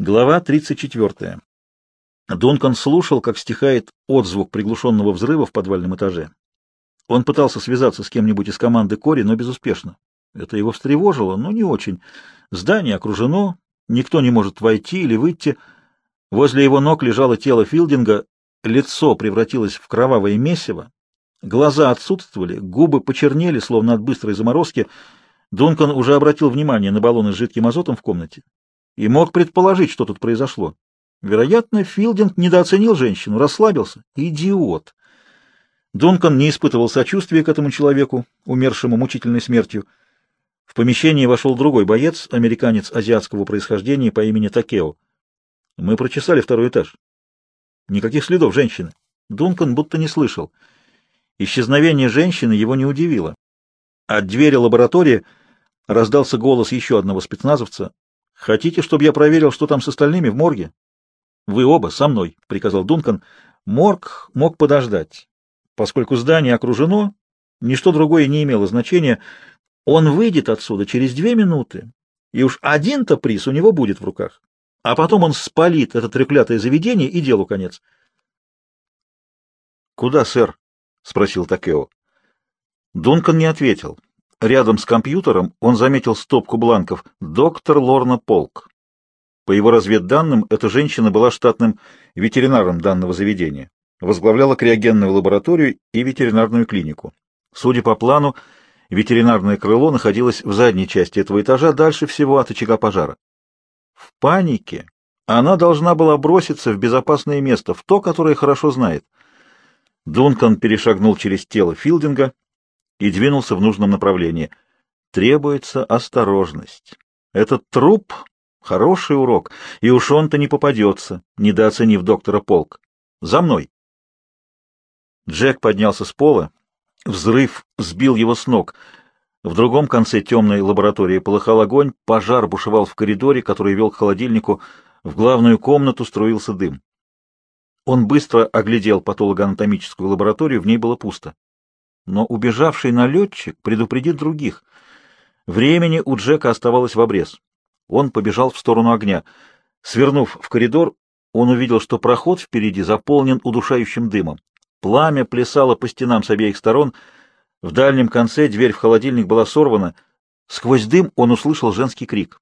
Глава 34. Дункан слушал, как стихает отзвук приглушенного взрыва в подвальном этаже. Он пытался связаться с кем-нибудь из команды Кори, но безуспешно. Это его встревожило, но не очень. Здание окружено, никто не может войти или выйти. Возле его ног лежало тело Филдинга, лицо превратилось в кровавое месиво, глаза отсутствовали, губы почернели, словно от быстрой заморозки. Дункан уже обратил внимание на баллоны с жидким азотом в комнате и мог предположить, что тут произошло. Вероятно, Филдинг недооценил женщину, расслабился. Идиот! Дункан не испытывал сочувствия к этому человеку, умершему мучительной смертью. В помещение вошел другой боец, американец азиатского происхождения по имени Такео. Мы прочесали второй этаж. Никаких следов женщины. Дункан будто не слышал. Исчезновение женщины его не удивило. От двери лаборатории раздался голос еще одного спецназовца. Хотите, чтобы я проверил, что там с остальными в морге? Вы оба со мной, приказал Дункан. Морг мог подождать. Поскольку здание окружено, ничто другое не имело значения. Он выйдет отсюда через две минуты, и уж один-то приз у него будет в руках. А потом он спалит это треклятое заведение, и делу конец. — Куда, сэр? — спросил Такео. Дункан не ответил. Рядом с компьютером он заметил стопку бланков «Доктор Лорна Полк». По его разведданным, эта женщина была штатным ветеринаром данного заведения, возглавляла криогенную лабораторию и ветеринарную клинику. Судя по плану, ветеринарное крыло находилось в задней части этого этажа, дальше всего от очага пожара. В панике она должна была броситься в безопасное место, в то, которое хорошо знает. Дункан перешагнул через тело Филдинга и двинулся в нужном направлении. Требуется осторожность. Этот труп — хороший урок, и уж он-то не попадется, недооценив доктора Полк. За мной! Джек поднялся с пола. Взрыв сбил его с ног. В другом конце темной лаборатории полыхал огонь, пожар бушевал в коридоре, который вел к холодильнику, в главную комнату струился дым. Он быстро оглядел патологоанатомическую лабораторию, в ней было пусто. Но убежавший налетчик предупредит других. Времени у Джека оставалось в обрез. Он побежал в сторону огня. Свернув в коридор, он увидел, что проход впереди заполнен удушающим дымом. Пламя плясало по стенам с обеих сторон. В дальнем конце дверь в холодильник была сорвана. Сквозь дым он услышал женский крик.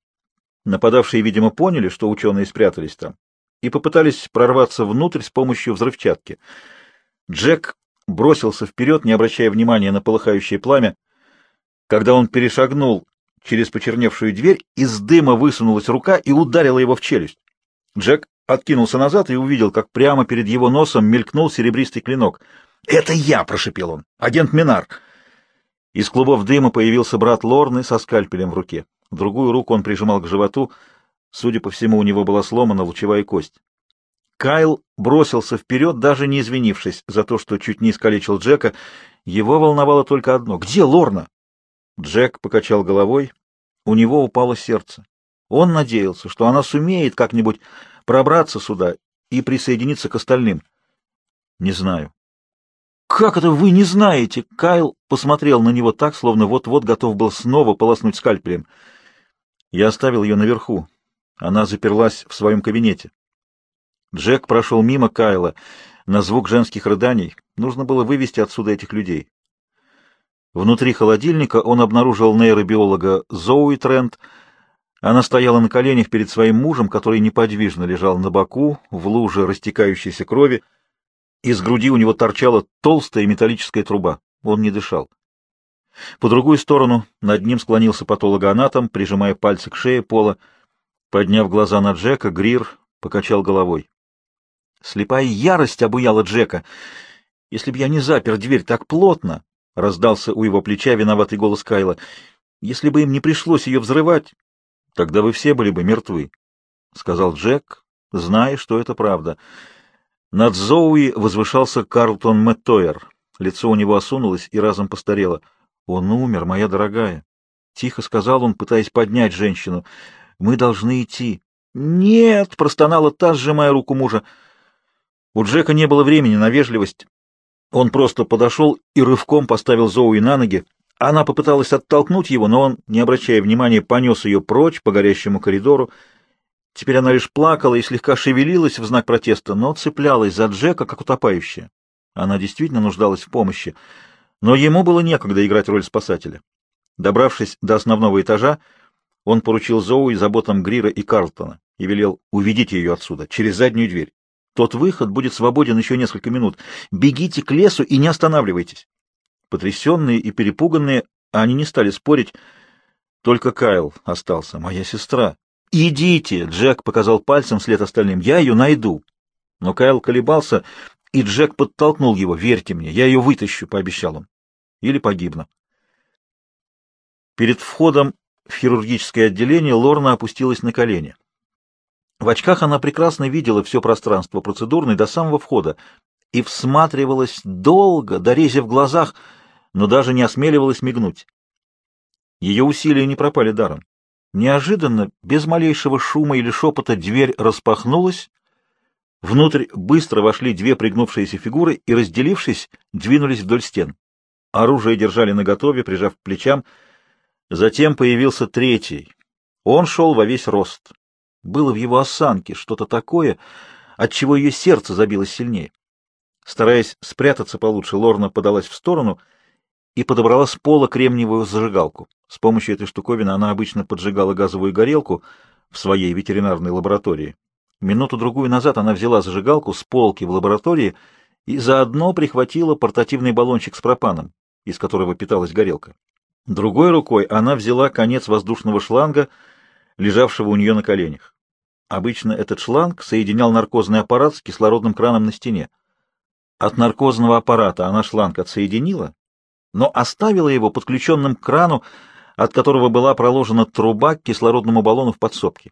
Нападавшие, видимо, поняли, что ученые спрятались там, и попытались прорваться внутрь с помощью взрывчатки. Джек бросился вперед, не обращая внимания на полыхающее пламя. Когда он перешагнул через почерневшую дверь, из дыма высунулась рука и ударила его в челюсть. Джек откинулся назад и увидел, как прямо перед его носом мелькнул серебристый клинок. «Это я!» — прошепел он. «Агент Минар!» Из клубов дыма появился брат Лорны со скальпелем в руке. Другую руку он прижимал к животу. Судя по всему, у него была сломана лучевая кость. Кайл бросился вперед, даже не извинившись за то, что чуть не искалечил Джека. Его волновало только одно — где Лорна? Джек покачал головой. У него упало сердце. Он надеялся, что она сумеет как-нибудь пробраться сюда и присоединиться к остальным. Не знаю. «Как это вы не знаете?» Кайл посмотрел на него так, словно вот-вот готов был снова полоснуть скальпелем. Я оставил ее наверху. Она заперлась в своем кабинете. Джек прошел мимо Кайла на звук женских рыданий. Нужно было вывести отсюда этих людей. Внутри холодильника он обнаружил нейробиолога Зоуи Трент. Она стояла на коленях перед своим мужем, который неподвижно лежал на боку, в луже растекающейся крови. Из груди у него торчала толстая металлическая труба. Он не дышал. По другую сторону над ним склонился патологоанатом, прижимая пальцы к шее Пола. Подняв глаза на Джека, Грир покачал головой. Слепая ярость обуяла Джека. «Если б я не запер дверь так плотно», — раздался у его плеча виноватый голос Кайла, — «если бы им не пришлось ее взрывать, тогда вы все были бы мертвы», — сказал Джек, зная, что это правда. Над Зоуи возвышался Карлтон Мэттойер. Лицо у него осунулось и разом постарело. «Он умер, моя дорогая», — тихо сказал он, пытаясь поднять женщину. «Мы должны идти». «Нет!» — простонала та, сжимая руку мужа. У Джека не было времени на вежливость. Он просто подошел и рывком поставил Зоуи на ноги. Она попыталась оттолкнуть его, но он, не обращая внимания, понес ее прочь по горящему коридору Теперь она лишь плакала и слегка шевелилась в знак протеста, но цеплялась за Джека, как утопающая. Она действительно нуждалась в помощи, но ему было некогда играть роль спасателя. Добравшись до основного этажа, он поручил Зоуи заботам Грира и Карлтона и велел уведите ее отсюда, через заднюю дверь. Тот выход будет свободен еще несколько минут. Бегите к лесу и не останавливайтесь. Потрясенные и перепуганные, они не стали спорить. Только Кайл остался, моя сестра. «Идите!» — Джек показал пальцем вслед остальным. «Я ее найду!» Но Кайл колебался, и Джек подтолкнул его. «Верьте мне, я ее вытащу», — пообещал он. «Или погибну». Перед входом в хирургическое отделение Лорна опустилась на колени. В очках она прекрасно видела все пространство процедурной до самого входа и всматривалась долго, дорезя в глазах, но даже не осмеливалась мигнуть. Ее усилия не пропали даром. Неожиданно, без малейшего шума или шепота, дверь распахнулась, внутрь быстро вошли две пригнувшиеся фигуры и, разделившись, двинулись вдоль стен. Оружие держали наготове, прижав к плечам. Затем появился третий. Он шел во весь рост. Было в его осанке что-то такое, от чего ее сердце забилось сильнее. Стараясь спрятаться получше, Лорна подалась в сторону и подобрала с пола кремниевую зажигалку. С помощью этой штуковины она обычно поджигала газовую горелку в своей ветеринарной лаборатории. Минуту-другую назад она взяла зажигалку с полки в лаборатории и заодно прихватила портативный баллончик с пропаном, из которого питалась горелка. Другой рукой она взяла конец воздушного шланга, лежавшего у нее на коленях. Обычно этот шланг соединял наркозный аппарат с кислородным краном на стене. От наркозного аппарата она шланг отсоединила, но оставила его подключенным к крану, от которого была проложена труба к кислородному баллону в подсобке.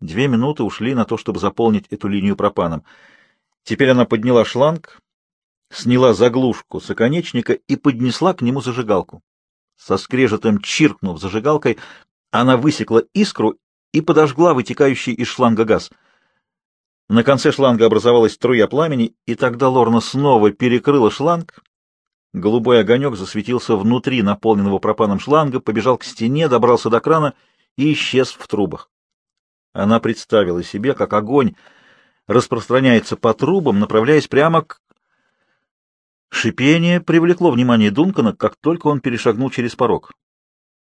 Две минуты ушли на то, чтобы заполнить эту линию пропаном. Теперь она подняла шланг, сняла заглушку с оконечника и поднесла к нему зажигалку. Со скрежетом чиркнув зажигалкой, она высекла искру и подожгла вытекающий из шланга газ. На конце шланга образовалась струя пламени, и тогда Лорна снова перекрыла шланг. Голубой огонек засветился внутри наполненного пропаном шланга, побежал к стене, добрался до крана и исчез в трубах. Она представила себе, как огонь распространяется по трубам, направляясь прямо к Шипение привлекло внимание Дункана, как только он перешагнул через порог.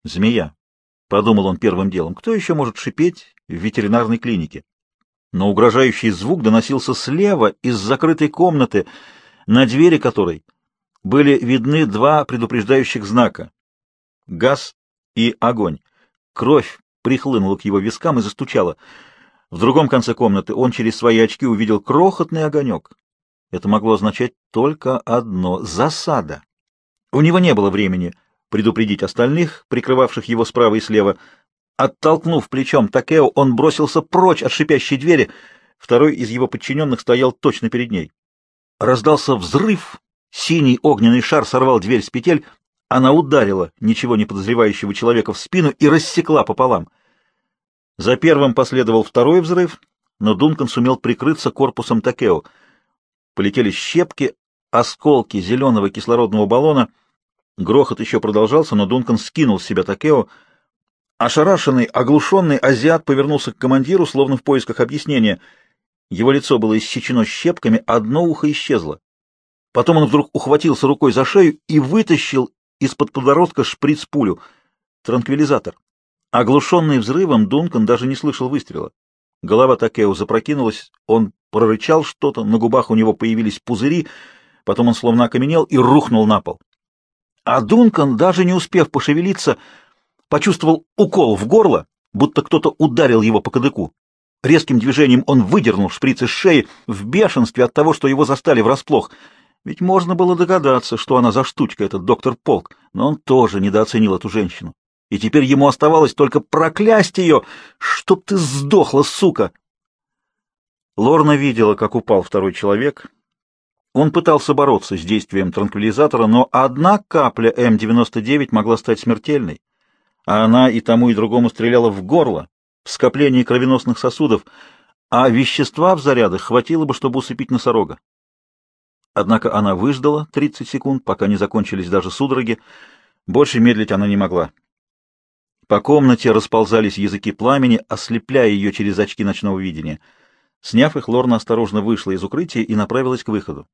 «Змея», — подумал он первым делом, — «кто еще может шипеть в ветеринарной клинике?» Но угрожающий звук доносился слева, из закрытой комнаты, на двери которой были видны два предупреждающих знака — газ и огонь. Кровь прихлынула к его вискам и застучала. В другом конце комнаты он через свои очки увидел крохотный огонек. Это могло означать только одно — засада. У него не было времени предупредить остальных, прикрывавших его справа и слева. Оттолкнув плечом Такео, он бросился прочь от шипящей двери. Второй из его подчиненных стоял точно перед ней. Раздался взрыв. Синий огненный шар сорвал дверь с петель. Она ударила ничего не подозревающего человека в спину и рассекла пополам. За первым последовал второй взрыв, но Дункан сумел прикрыться корпусом Такео — Полетели щепки, осколки зеленого кислородного баллона. Грохот еще продолжался, но Дункан скинул с себя Такео. Ошарашенный, оглушенный азиат повернулся к командиру, словно в поисках объяснения. Его лицо было иссечено щепками, одно ухо исчезло. Потом он вдруг ухватился рукой за шею и вытащил из-под подбородка шприц-пулю. Транквилизатор. Оглушенный взрывом, Дункан даже не слышал выстрела. Голова Такео запрокинулась, он прорычал что-то, на губах у него появились пузыри, потом он словно окаменел и рухнул на пол. А Дункан, даже не успев пошевелиться, почувствовал укол в горло, будто кто-то ударил его по кадыку. Резким движением он выдернул шприц из шеи в бешенстве от того, что его застали врасплох. Ведь можно было догадаться, что она за штучка, этот доктор Полк, но он тоже недооценил эту женщину и теперь ему оставалось только проклясть ее, чтоб ты сдохла, сука! Лорна видела, как упал второй человек. Он пытался бороться с действием транквилизатора, но одна капля М-99 могла стать смертельной, а она и тому, и другому стреляла в горло, в скоплении кровеносных сосудов, а вещества в зарядах хватило бы, чтобы усыпить носорога. Однако она выждала 30 секунд, пока не закончились даже судороги. Больше медлить она не могла. По комнате расползались языки пламени, ослепляя ее через очки ночного видения. Сняв их, Лорна осторожно вышла из укрытия и направилась к выходу.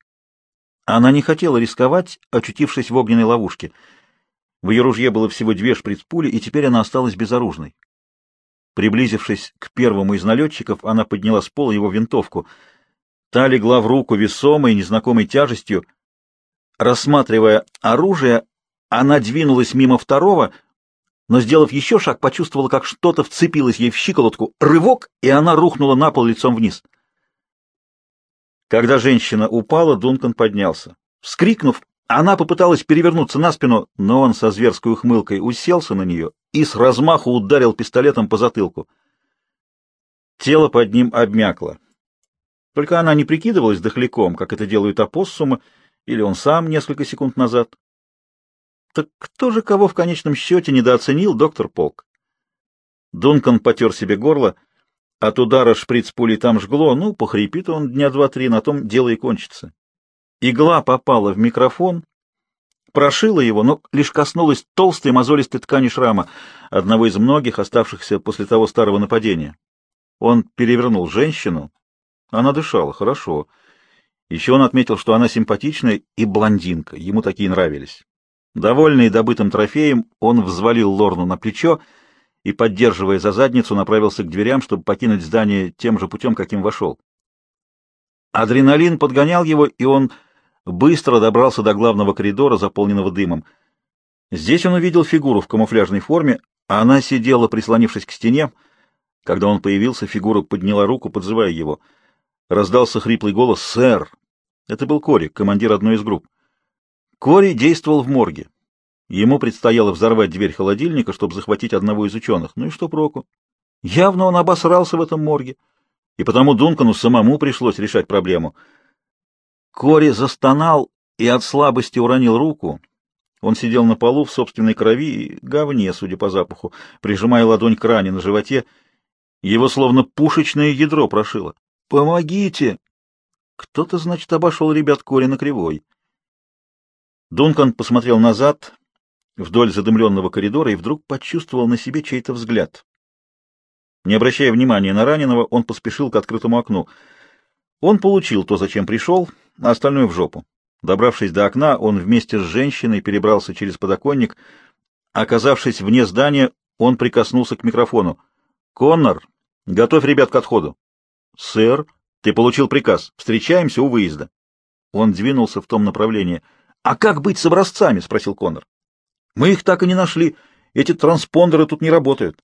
Она не хотела рисковать, очутившись в огненной ловушке. В ее ружье было всего две шприц-пули, и теперь она осталась безоружной. Приблизившись к первому из налетчиков, она подняла с пола его винтовку. Та легла в руку весомой, незнакомой тяжестью. Рассматривая оружие, она двинулась мимо второго, но, сделав еще шаг, почувствовала, как что-то вцепилось ей в щиколотку. Рывок, и она рухнула на пол лицом вниз. Когда женщина упала, Дункан поднялся. Вскрикнув, она попыталась перевернуться на спину, но он со зверской ухмылкой уселся на нее и с размаху ударил пистолетом по затылку. Тело под ним обмякло. Только она не прикидывалась дохляком, как это делают опоссумы, или он сам несколько секунд назад. Так кто же кого в конечном счете недооценил доктор Полк? Дункан потер себе горло. От удара шприц пули там жгло, ну, похрипит он дня два-три, на том дело и кончится. Игла попала в микрофон, прошила его, но лишь коснулась толстой мозолистой ткани шрама, одного из многих, оставшихся после того старого нападения. Он перевернул женщину. Она дышала, хорошо. Еще он отметил, что она симпатичная и блондинка, ему такие нравились. Довольный добытым трофеем, он взвалил Лорну на плечо и, поддерживая за задницу, направился к дверям, чтобы покинуть здание тем же путем, каким вошел. Адреналин подгонял его, и он быстро добрался до главного коридора, заполненного дымом. Здесь он увидел фигуру в камуфляжной форме, а она сидела, прислонившись к стене. Когда он появился, фигура подняла руку, подзывая его. Раздался хриплый голос «Сэр!» Это был Кори, командир одной из групп. Кори действовал в морге. Ему предстояло взорвать дверь холодильника, чтобы захватить одного из ученых. Ну и что проку? Явно он обосрался в этом морге, и потому Дункану самому пришлось решать проблему. Кори застонал и от слабости уронил руку. Он сидел на полу в собственной крови и говне, судя по запаху, прижимая ладонь к ране на животе. Его словно пушечное ядро прошило. «Помогите!» Кто-то, значит, обошел ребят Кори на кривой. Дункан посмотрел назад, вдоль задымленного коридора, и вдруг почувствовал на себе чей-то взгляд. Не обращая внимания на раненого, он поспешил к открытому окну. Он получил то, зачем пришел, а остальное в жопу. Добравшись до окна, он вместе с женщиной перебрался через подоконник. Оказавшись вне здания, он прикоснулся к микрофону. «Коннор, готовь ребят к отходу». «Сэр, ты получил приказ. Встречаемся у выезда». Он двинулся в том направлении — «А как быть с образцами?» — спросил Коннор. «Мы их так и не нашли. Эти транспондеры тут не работают».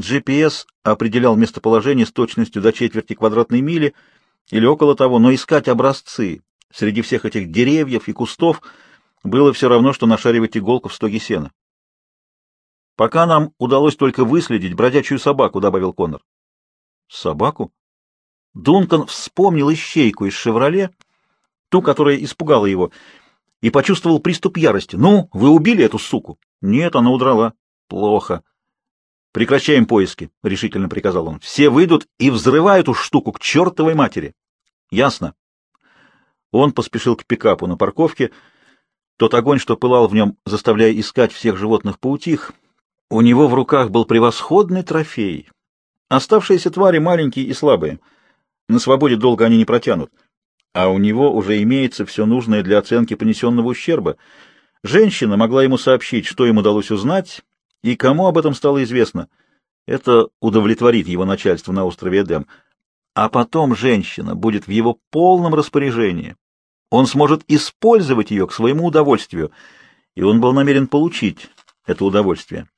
GPS определял местоположение с точностью до четверти квадратной мили или около того, но искать образцы среди всех этих деревьев и кустов было все равно, что нашаривать иголку в стоге сена. «Пока нам удалось только выследить бродячую собаку», — добавил Коннор. «Собаку?» Дункан вспомнил ищейку из «Шевроле», ту, которая испугала его, и почувствовал приступ ярости. «Ну, вы убили эту суку?» «Нет, она удрала». «Плохо». «Прекращаем поиски», — решительно приказал он. «Все выйдут и взрывают эту штуку к чертовой матери». «Ясно». Он поспешил к пикапу на парковке. Тот огонь, что пылал в нем, заставляя искать всех животных поутих, у него в руках был превосходный трофей. Оставшиеся твари маленькие и слабые. На свободе долго они не протянут а у него уже имеется все нужное для оценки понесенного ущерба. Женщина могла ему сообщить, что им удалось узнать и кому об этом стало известно. Это удовлетворит его начальство на острове Эдем. А потом женщина будет в его полном распоряжении. Он сможет использовать ее к своему удовольствию, и он был намерен получить это удовольствие.